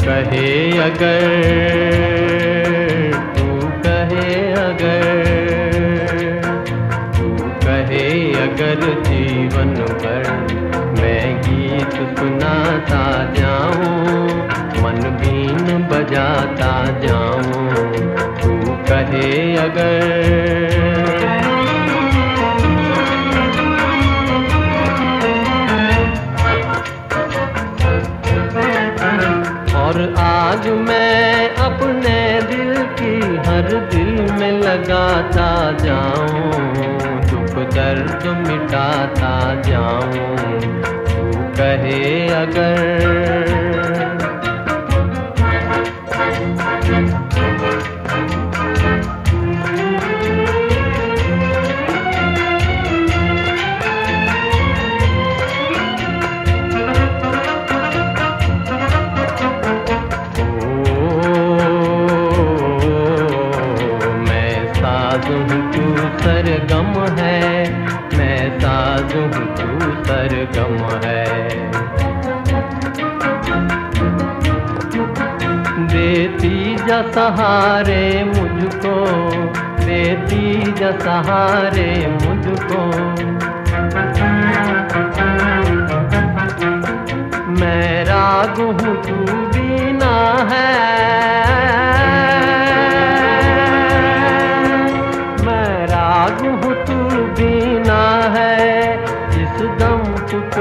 कहे अगर, तू कहे अगर। तू कहे अगर जीवन भर मैं गीत सुनाता जाऊँ, मन बीन बजाता जाऊँ। तू कहे अगर में लगाता जाऊँ दुख दर्द मिटाता जाऊँ तू कहे अगर। सरगम है, मैं साज हूँ, तू सरगम है। देती जा सहारे मुझको, देती जा सहारे मुझको। मैं राग हूँ, तू बीना है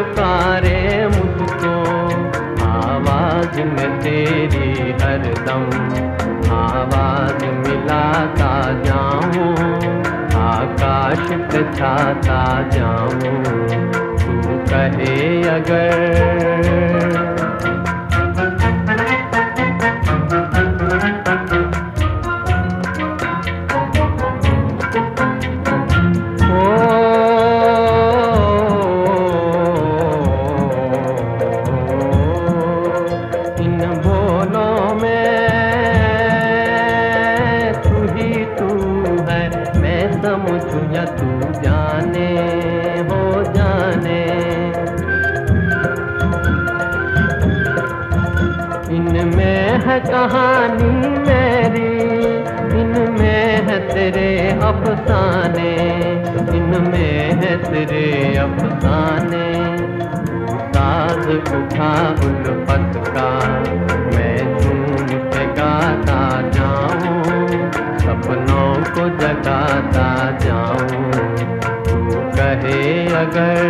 पुकारे मुझको। आवाज़ में तेरी हर दम। आवाज़ मिलाता जाऊँ। आकाश पे छाता जाऊँ। तू कहे अगर तू जाने, हो जाने। इनमें है कहानी मेरी, इनमें है तेरे अफसाने, इनमें है तेरे अफसाने। साज उठा उल्फत का, मैं झूम के गाता जाऊँ, सपनों को जगाता जाऊँ। तू कहे अगर